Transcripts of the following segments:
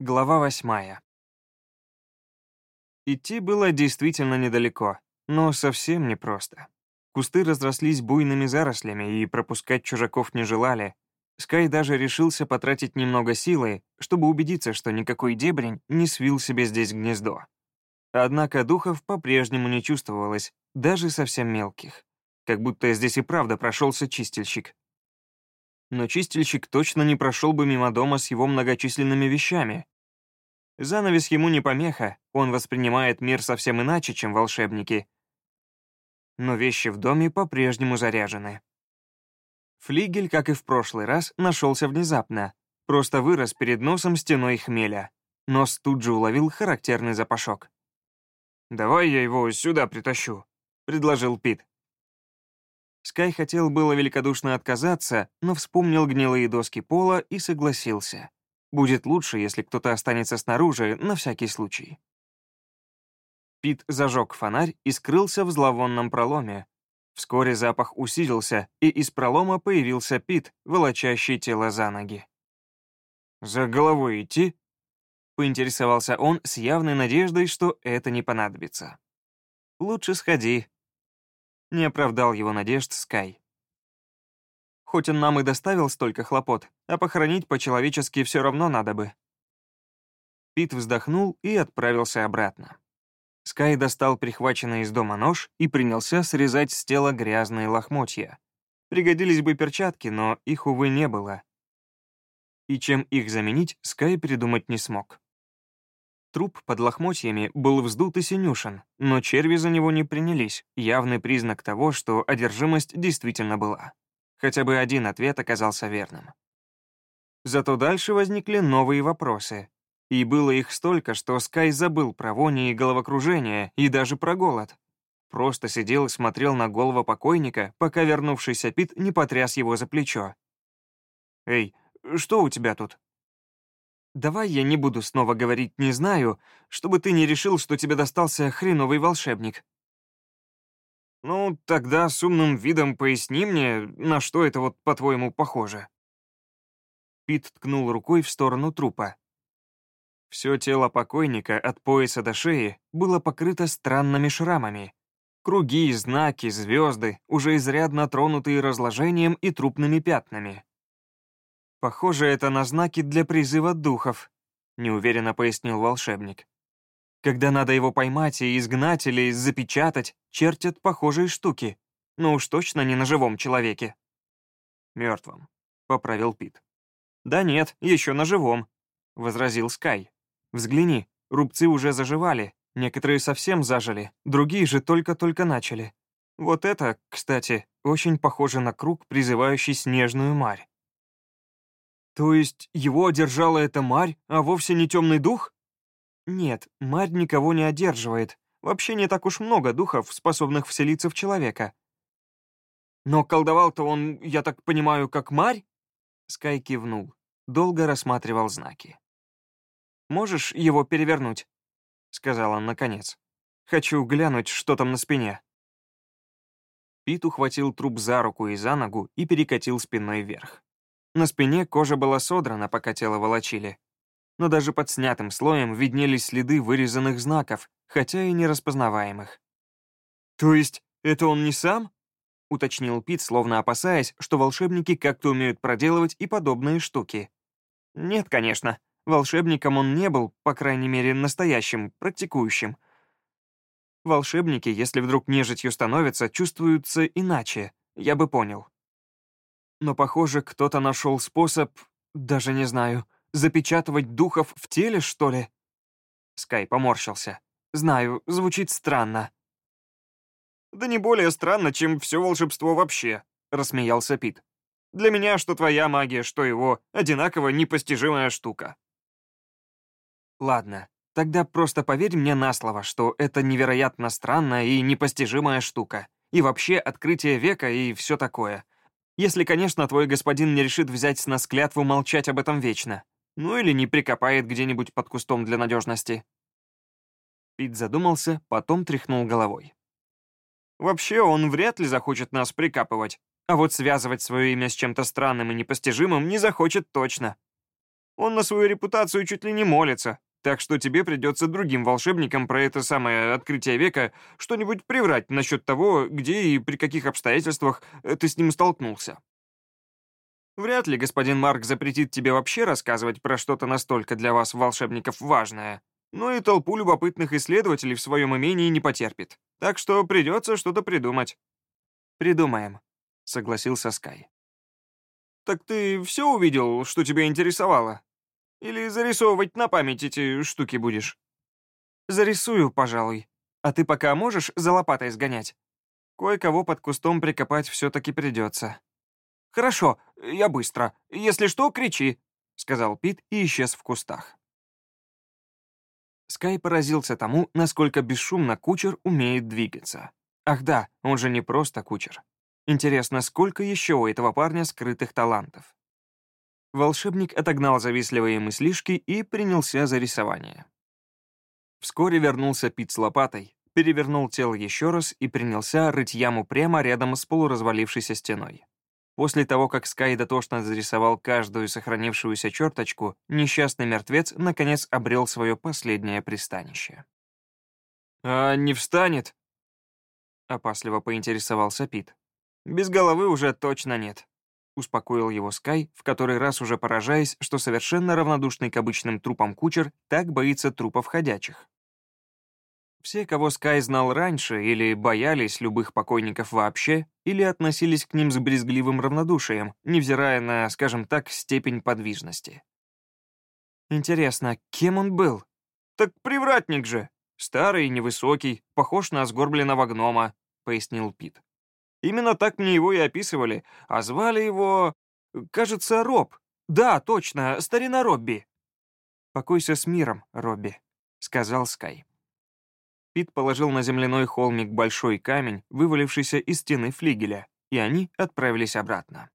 Глава восьмая. Идти было действительно недалеко, но совсем непросто. Кусты разрослись буйными зарослями, и пропускать чужаков не желали. Скай даже решился потратить немного силы, чтобы убедиться, что никакой дебрень не свил себе здесь гнездо. Однако духов по-прежнему не чувствовалось, даже совсем мелких. Как будто здесь и правда прошелся чистильщик но чистильщик точно не прошел бы мимо дома с его многочисленными вещами. Занавес ему не помеха, он воспринимает мир совсем иначе, чем волшебники. Но вещи в доме по-прежнему заряжены. Флигель, как и в прошлый раз, нашелся внезапно, просто вырос перед носом стеной хмеля. Нос тут же уловил характерный запашок. «Давай я его сюда притащу», — предложил Пит. Скай хотел было великодушно отказаться, но вспомнил гнилые доски пола и согласился. Будет лучше, если кто-то останется снаружи, на всякий случай. Пит зажег фонарь и скрылся в зловонном проломе. Вскоре запах усилился, и из пролома появился Пит, волочащий тело за ноги. «За головой идти?» — поинтересовался он с явной надеждой, что это не понадобится. «Лучше сходи», не оправдал его надежд Скай. Хоть он нам и доставил столько хлопот, а похоронить по-человечески все равно надо бы. Пит вздохнул и отправился обратно. Скай достал прихваченный из дома нож и принялся срезать с тела грязные лохмотья. Пригодились бы перчатки, но их, увы, не было. И чем их заменить, Скай придумать не смог. Труп под лохмотьями был вздут и синюшен, но черви за него не принялись, явный признак того, что одержимость действительно была. Хотя бы один ответ оказался верным. Зато дальше возникли новые вопросы. И было их столько, что Скай забыл про вони и головокружение, и даже про голод. Просто сидел и смотрел на голову покойника, пока вернувшийся Пит не потряс его за плечо. «Эй, что у тебя тут?» Давай я не буду снова говорить «не знаю», чтобы ты не решил, что тебе достался хреновый волшебник. Ну, тогда с умным видом поясни мне, на что это вот, по-твоему, похоже. Пит ткнул рукой в сторону трупа. Все тело покойника от пояса до шеи было покрыто странными шрамами. Круги, знаки, звезды, уже изрядно тронутые разложением и трупными пятнами. «Похоже, это на знаки для призыва духов», — неуверенно пояснил волшебник. «Когда надо его поймать и изгнать или запечатать, чертят похожие штуки. Но уж точно не на живом человеке». «Мертвом», — поправил Пит. «Да нет, еще на живом», — возразил Скай. «Взгляни, рубцы уже заживали, некоторые совсем зажили, другие же только-только начали. Вот это, кстати, очень похоже на круг, призывающий снежную марь. То есть его одержала эта марь, а вовсе не темный дух? Нет, марь никого не одерживает. Вообще не так уж много духов, способных вселиться в человека. Но колдовал-то он, я так понимаю, как марь? Скай кивнул, долго рассматривал знаки. «Можешь его перевернуть?» — сказал он наконец. «Хочу глянуть, что там на спине». Пит ухватил труп за руку и за ногу и перекатил спиной вверх. На спине кожа была содрана, пока тело волочили. Но даже под снятым слоем виднелись следы вырезанных знаков, хотя и нераспознаваемых. «То есть это он не сам?» — уточнил Пит, словно опасаясь, что волшебники как-то умеют проделывать и подобные штуки. «Нет, конечно. Волшебником он не был, по крайней мере, настоящим, практикующим. Волшебники, если вдруг нежитью становятся, чувствуются иначе, я бы понял но, похоже, кто-то нашел способ, даже не знаю, запечатывать духов в теле, что ли?» Скай поморщился. «Знаю, звучит странно». «Да не более странно, чем все волшебство вообще», — рассмеялся Пит. «Для меня что твоя магия, что его, одинаково непостижимая штука». «Ладно, тогда просто поверь мне на слово, что это невероятно странная и непостижимая штука, и вообще открытие века и все такое. Если, конечно, твой господин не решит взять с нас клятву молчать об этом вечно. Ну или не прикопает где-нибудь под кустом для надежности. Пит задумался, потом тряхнул головой. Вообще, он вряд ли захочет нас прикапывать, а вот связывать свое имя с чем-то странным и непостижимым не захочет точно. Он на свою репутацию чуть ли не молится, так что тебе придется другим волшебникам про это самое открытие века что-нибудь приврать насчет того, где и при каких обстоятельствах э, ты с ним столкнулся. Вряд ли господин Марк запретит тебе вообще рассказывать про что-то настолько для вас, волшебников, важное. Но и толпу любопытных исследователей в своем имении не потерпит. Так что придется что-то придумать. «Придумаем», — согласился Скай. «Так ты все увидел, что тебя интересовало? Или зарисовывать на память эти штуки будешь?» «Зарисую, пожалуй. А ты пока можешь за лопатой сгонять? Кое-кого под кустом прикопать все-таки придется». «Хорошо, я быстро. Если что, кричи», — сказал Пит и исчез в кустах. Скай поразился тому, насколько бесшумно кучер умеет двигаться. Ах да, он же не просто кучер. Интересно, сколько еще у этого парня скрытых талантов? Волшебник отогнал завистливые мыслишки и принялся за рисование. Вскоре вернулся Пит с лопатой, перевернул тело еще раз и принялся рыть яму прямо рядом с полуразвалившейся стеной. После того, как Скай дотошно зарисовал каждую сохранившуюся черточку, несчастный мертвец наконец обрел свое последнее пристанище. «А не встанет?» — опасливо поинтересовался Пит. «Без головы уже точно нет», — успокоил его Скай, в который раз уже поражаясь, что совершенно равнодушный к обычным трупам кучер так боится трупов ходячих. Все, кого Скай знал раньше, или боялись любых покойников вообще, или относились к ним с брезгливым равнодушием, невзирая на, скажем так, степень подвижности. Интересно, кем он был? Так привратник же. Старый, невысокий, похож на сгорбленного гнома, пояснил Пит. Именно так мне его и описывали, а звали его... кажется, Роб. Да, точно, старина Робби. «Покойся с миром, Робби», — сказал Скай. Пит положил на земляной холмик большой камень, вывалившийся из стены флигеля, и они отправились обратно.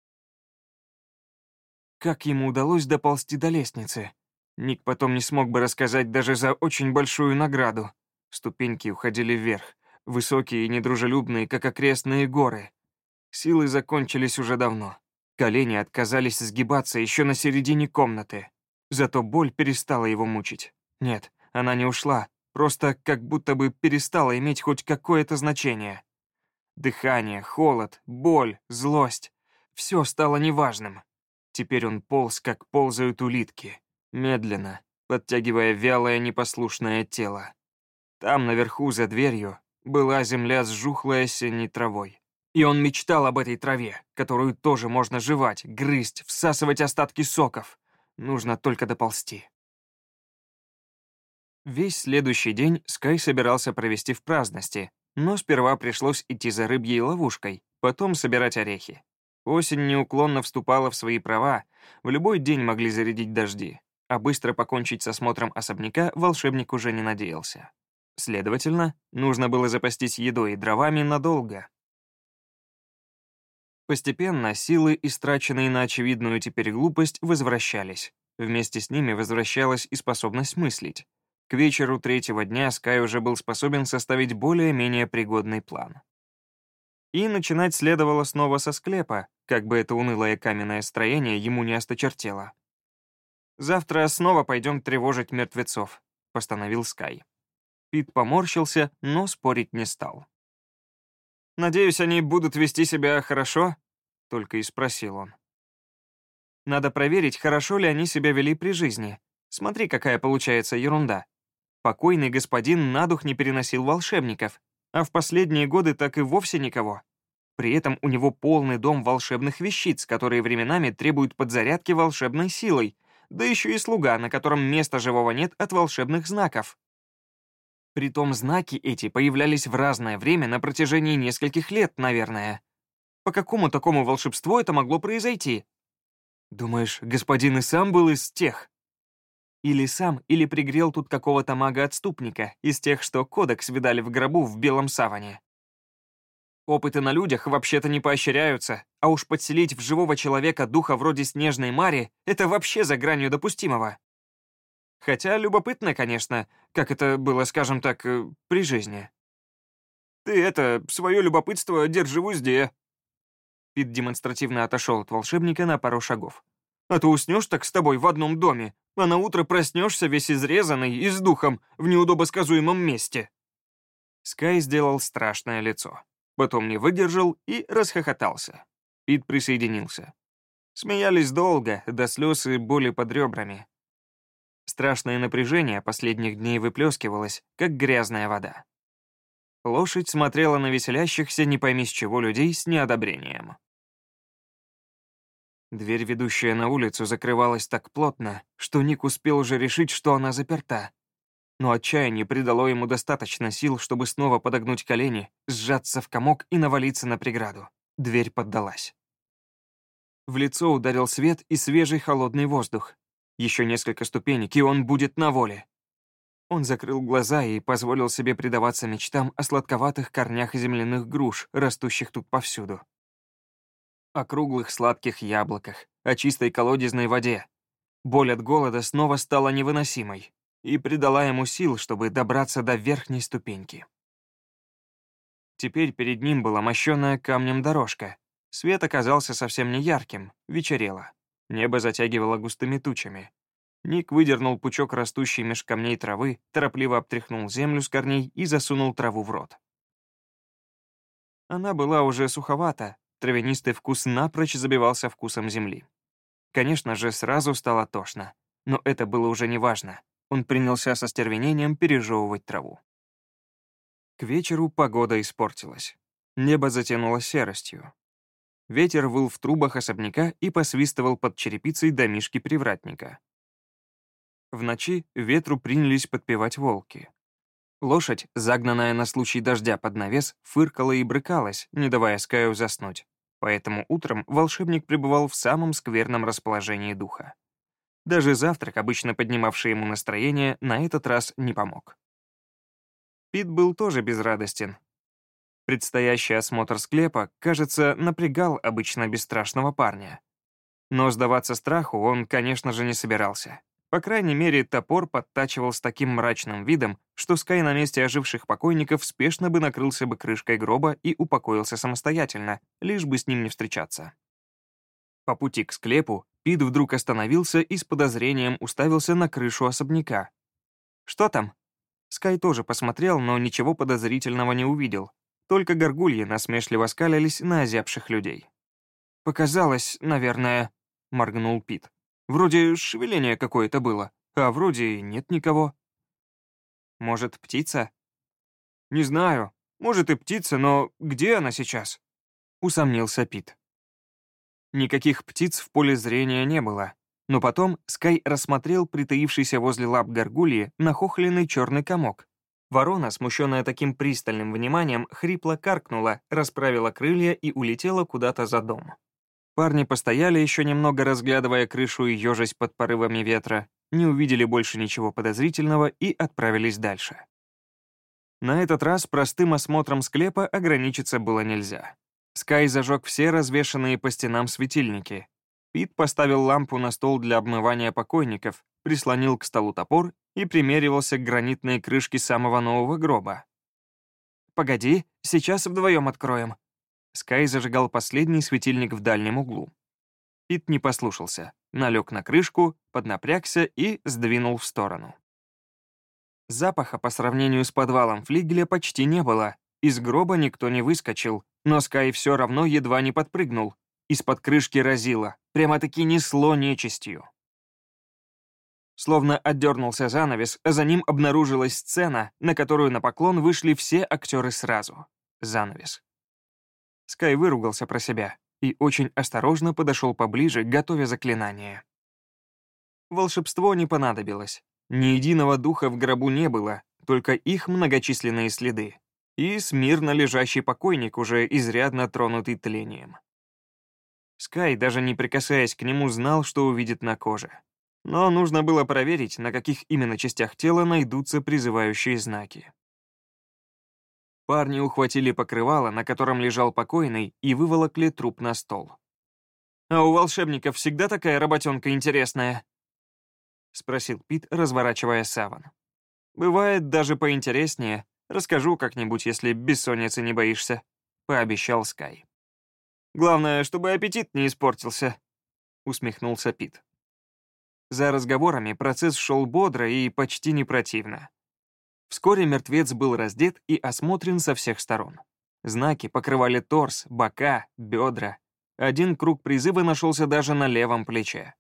Как ему удалось доползти до лестницы? Ник потом не смог бы рассказать даже за очень большую награду. Ступеньки уходили вверх, высокие и недружелюбные, как окрестные горы. Силы закончились уже давно. Колени отказались сгибаться еще на середине комнаты. Зато боль перестала его мучить. Нет, она не ушла, просто как будто бы перестала иметь хоть какое-то значение. Дыхание, холод, боль, злость — все стало неважным. Теперь он полз, как ползают улитки, медленно, подтягивая вялое непослушное тело. Там, наверху, за дверью, была земля с жухлой осенней травой. И он мечтал об этой траве, которую тоже можно жевать, грызть, всасывать остатки соков. Нужно только доползти. Весь следующий день Скай собирался провести в праздности, но сперва пришлось идти за рыбьей ловушкой, потом собирать орехи. Осень неуклонно вступала в свои права, в любой день могли зарядить дожди, а быстро покончить с осмотром особняка волшебник уже не надеялся. Следовательно, нужно было запастись едой и дровами надолго. Постепенно силы, истраченные на очевидную теперь глупость, возвращались. Вместе с ними возвращалась и способность мыслить. К вечеру третьего дня Скай уже был способен составить более-менее пригодный план. И начинать следовало снова со склепа, как бы это унылое каменное строение ему не осточертело. «Завтра снова пойдем тревожить мертвецов», — постановил Скай. Пит поморщился, но спорить не стал. «Надеюсь, они будут вести себя хорошо?» — только и спросил он. «Надо проверить, хорошо ли они себя вели при жизни. Смотри, какая получается ерунда. Покойный господин на дух не переносил волшебников, а в последние годы так и вовсе никого. При этом у него полный дом волшебных вещиц, которые временами требуют подзарядки волшебной силой, да еще и слуга, на котором места живого нет от волшебных знаков. Притом знаки эти появлялись в разное время на протяжении нескольких лет, наверное. По какому такому волшебству это могло произойти? Думаешь, господин и сам был из тех? Или сам, или пригрел тут какого-то мага-отступника, из тех, что кодекс видали в гробу в белом саване. Опыты на людях вообще-то не поощряются, а уж подселить в живого человека духа вроде Снежной Мари — это вообще за гранью допустимого. Хотя любопытно, конечно, как это было, скажем так, э, при жизни. «Ты это, свое любопытство держи в узде». Пит демонстративно отошел от волшебника на пару шагов. А то уснешь так с тобой в одном доме, а на утро проснешься весь изрезанный и с духом в неудобосказуемом месте». Скай сделал страшное лицо. Потом не выдержал и расхохотался. Пит присоединился. Смеялись долго, до слез и боли под ребрами. Страшное напряжение последних дней выплескивалось, как грязная вода. Лошадь смотрела на веселящихся не пойми с чего людей с неодобрением. Дверь, ведущая на улицу, закрывалась так плотно, что Ник успел уже решить, что она заперта. Но отчаяние придало ему достаточно сил, чтобы снова подогнуть колени, сжаться в комок и навалиться на преграду. Дверь поддалась. В лицо ударил свет и свежий холодный воздух. Еще несколько ступенек, и он будет на воле. Он закрыл глаза и позволил себе предаваться мечтам о сладковатых корнях земляных груш, растущих тут повсюду. О круглых сладких яблоках, о чистой колодезной воде. Боль от голода снова стала невыносимой и придала ему сил, чтобы добраться до верхней ступеньки. Теперь перед ним была мощенная камнем дорожка. Свет оказался совсем не ярким, вечерело. Небо затягивало густыми тучами. Ник выдернул пучок растущей меж камней травы, торопливо обтряхнул землю с корней и засунул траву в рот. Она была уже суховата, травянистый вкус напрочь забивался вкусом земли. Конечно же, сразу стало тошно, но это было уже неважно. Он принялся со стервенением пережевывать траву. К вечеру погода испортилась. Небо затянуло серостью. Ветер выл в трубах особняка и посвистывал под черепицей домишки привратника. В ночи ветру принялись подпевать волки. Лошадь, загнанная на случай дождя под навес, фыркала и брыкалась, не давая Скаю заснуть. Поэтому утром волшебник пребывал в самом скверном расположении духа. Даже завтрак, обычно поднимавший ему настроение, на этот раз не помог. Пит был тоже безрадостен. Предстоящий осмотр склепа, кажется, напрягал обычно бесстрашного парня. Но сдаваться страху он, конечно же, не собирался. По крайней мере, топор подтачивал с таким мрачным видом, что Скай на месте оживших покойников спешно бы накрылся бы крышкой гроба и упокоился самостоятельно, лишь бы с ним не встречаться. По пути к склепу Пит вдруг остановился и с подозрением уставился на крышу особняка. «Что там?» Скай тоже посмотрел, но ничего подозрительного не увидел. Только горгульи насмешливо скалились на озябших людей. «Показалось, наверное», — моргнул Пит. Вроде шевеление какое-то было, а вроде нет никого. Может, птица? Не знаю. Может и птица, но где она сейчас? Усомнился Пит. Никаких птиц в поле зрения не было, но потом Скай рассмотрел притаившийся возле лап горгульи нахохленный черный комок. Ворона, смущенная таким пристальным вниманием, хрипло каркнула, расправила крылья и улетела куда-то за дом. Парни постояли еще немного, разглядывая крышу и ежась под порывами ветра, не увидели больше ничего подозрительного и отправились дальше. На этот раз простым осмотром склепа ограничиться было нельзя. Скай зажег все развешанные по стенам светильники. Пит поставил лампу на стол для обмывания покойников, прислонил к столу топор и примеривался к гранитной крышке самого нового гроба. «Погоди, сейчас вдвоем откроем», Скай зажигал последний светильник в дальнем углу. Пит не послушался, налег на крышку, поднапрягся и сдвинул в сторону. Запаха по сравнению с подвалом флигеля почти не было. Из гроба никто не выскочил, но Скай все равно едва не подпрыгнул. Из-под крышки разило, прямо-таки несло нечистью. Словно отдернулся занавес, за ним обнаружилась сцена, на которую на поклон вышли все актеры сразу. Занавес. Скай выругался про себя и очень осторожно подошел поближе, готовя заклинание. Волшебство не понадобилось. Ни единого духа в гробу не было, только их многочисленные следы. И смирно лежащий покойник, уже изрядно тронутый тлением. Скай, даже не прикасаясь к нему, знал, что увидит на коже. Но нужно было проверить, на каких именно частях тела найдутся призывающие знаки. Парни ухватили покрывало, на котором лежал покойный, и выволокли труп на стол. «А у волшебников всегда такая работенка интересная?» — спросил Пит, разворачивая саван. «Бывает даже поинтереснее. Расскажу как-нибудь, если бессонницы не боишься», — пообещал Скай. «Главное, чтобы аппетит не испортился», — усмехнулся Пит. За разговорами процесс шел бодро и почти не противно. Вскоре мертвец был раздет и осмотрен со всех сторон. Знаки покрывали торс, бока, бедра. Один круг призыва нашелся даже на левом плече.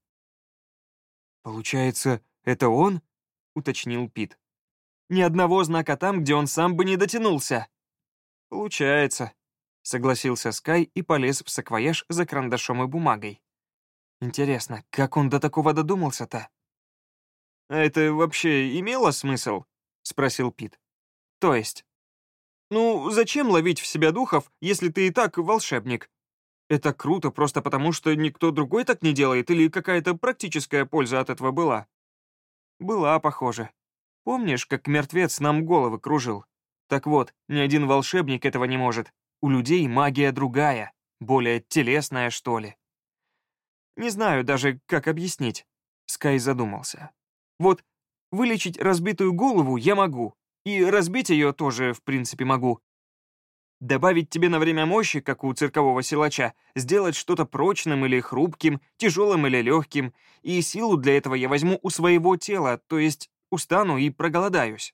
«Получается, это он?» — уточнил Пит. «Ни одного знака там, где он сам бы не дотянулся». «Получается», — согласился Скай и полез в саквояж за карандашом и бумагой. «Интересно, как он до такого додумался-то?» «А это вообще имело смысл?» — спросил Пит. «То есть?» «Ну, зачем ловить в себя духов, если ты и так волшебник? Это круто просто потому, что никто другой так не делает или какая-то практическая польза от этого была?» «Была, похоже. Помнишь, как мертвец нам головы кружил? Так вот, ни один волшебник этого не может. У людей магия другая, более телесная, что ли. Не знаю даже, как объяснить. Скай задумался. Вот вылечить разбитую голову я могу, и разбить ее тоже, в принципе, могу. Добавить тебе на время мощи, как у циркового силача, сделать что-то прочным или хрупким, тяжелым или легким, и силу для этого я возьму у своего тела, то есть устану и проголодаюсь.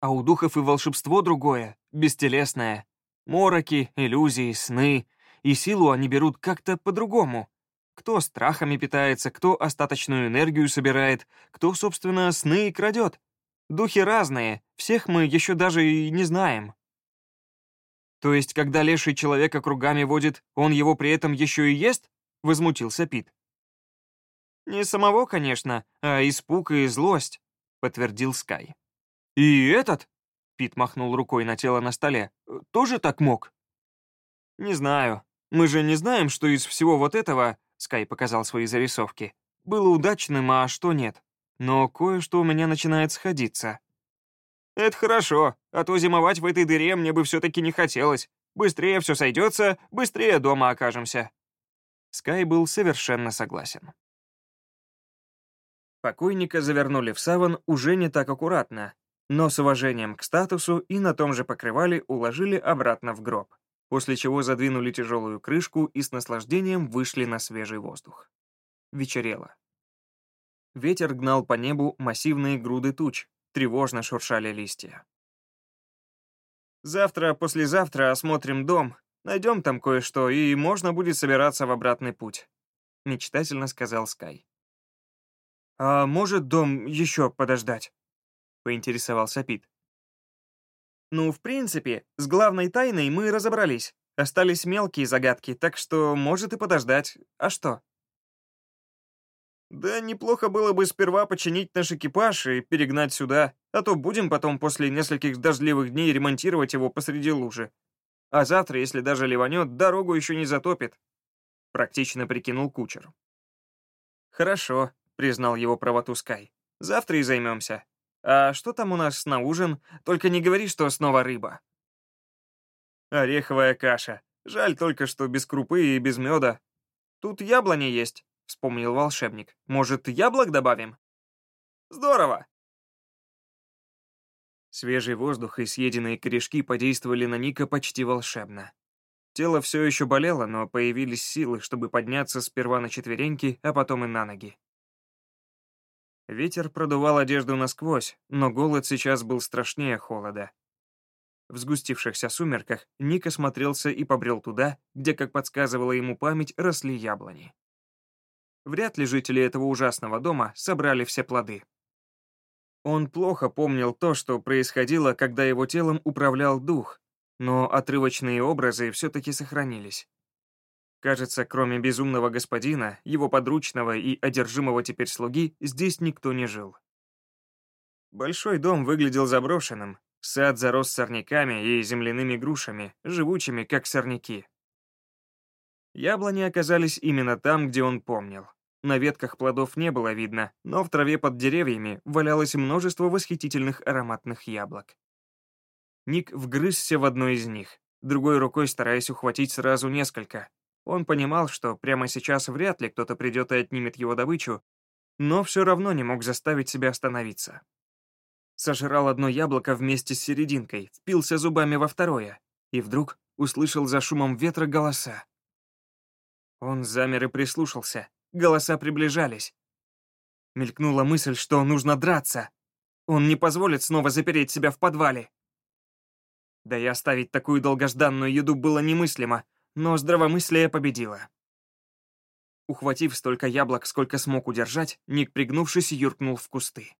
А у духов и волшебство другое, бестелесное. Мороки, иллюзии, сны. И силу они берут как-то по-другому. Кто страхами питается, кто остаточную энергию собирает, кто, собственно, сны и крадет. Духи разные, всех мы еще даже и не знаем. То есть, когда леший человека кругами водит, он его при этом еще и ест? Возмутился Пит. Не самого, конечно, а испуг и злость, подтвердил Скай. И этот? Пит махнул рукой на тело на столе. Тоже так мог? Не знаю. Мы же не знаем, что из всего вот этого, Скай показал свои зарисовки, было удачным, а что нет. Но кое-что у меня начинает сходиться. Это хорошо, а то зимовать в этой дыре мне бы все-таки не хотелось. Быстрее все сойдется, быстрее дома окажемся. Скай был совершенно согласен. Покойника завернули в саван уже не так аккуратно, но с уважением к статусу и на том же покрывале уложили обратно в гроб, после чего задвинули тяжелую крышку и с наслаждением вышли на свежий воздух. Вечерело. Ветер гнал по небу массивные груды туч, тревожно шуршали листья. «Завтра, послезавтра осмотрим дом, найдем там кое-что, и можно будет собираться в обратный путь», — мечтательно сказал Скай. «А может дом еще подождать?» — поинтересовался Пит. «Ну, в принципе, с главной тайной мы разобрались. Остались мелкие загадки, так что может и подождать. А что?» Да неплохо было бы сперва починить наш экипаж и перегнать сюда, а то будем потом после нескольких дождливых дней ремонтировать его посреди лужи. А завтра, если даже ливанет, дорогу еще не затопит. Практично прикинул кучер. Хорошо, признал его правоту Скай. Завтра и займемся. А что там у нас на ужин? Только не говори, что снова рыба. Ореховая каша. Жаль только, что без крупы и без меда. Тут яблони есть вспомнил волшебник. «Может, яблок добавим?» «Здорово!» Свежий воздух и съеденные корешки подействовали на Ника почти волшебно. Тело все еще болело, но появились силы, чтобы подняться сперва на четвереньки, а потом и на ноги. Ветер продувал одежду насквозь, но голод сейчас был страшнее холода. В сгустившихся сумерках Ник осмотрелся и побрел туда, где, как подсказывала ему память, росли яблони. Вряд ли жители этого ужасного дома собрали все плоды. Он плохо помнил то, что происходило, когда его телом управлял дух, но отрывочные образы все-таки сохранились. Кажется, кроме безумного господина, его подручного и одержимого теперь слуги, здесь никто не жил. Большой дом выглядел заброшенным, сад зарос сорняками и земляными грушами, живучими, как сорняки. Яблони оказались именно там, где он помнил. На ветках плодов не было видно, но в траве под деревьями валялось множество восхитительных ароматных яблок. Ник вгрызся в одно из них, другой рукой стараясь ухватить сразу несколько. Он понимал, что прямо сейчас вряд ли кто-то придет и отнимет его добычу, но все равно не мог заставить себя остановиться. Сожрал одно яблоко вместе с серединкой, впился зубами во второе, и вдруг услышал за шумом ветра голоса. Он замер и прислушался. Голоса приближались. Мелькнула мысль, что нужно драться. Он не позволит снова запереть себя в подвале. Да и оставить такую долгожданную еду было немыслимо, но здравомыслие победило. Ухватив столько яблок, сколько смог удержать, Ник, пригнувшись, юркнул в кусты.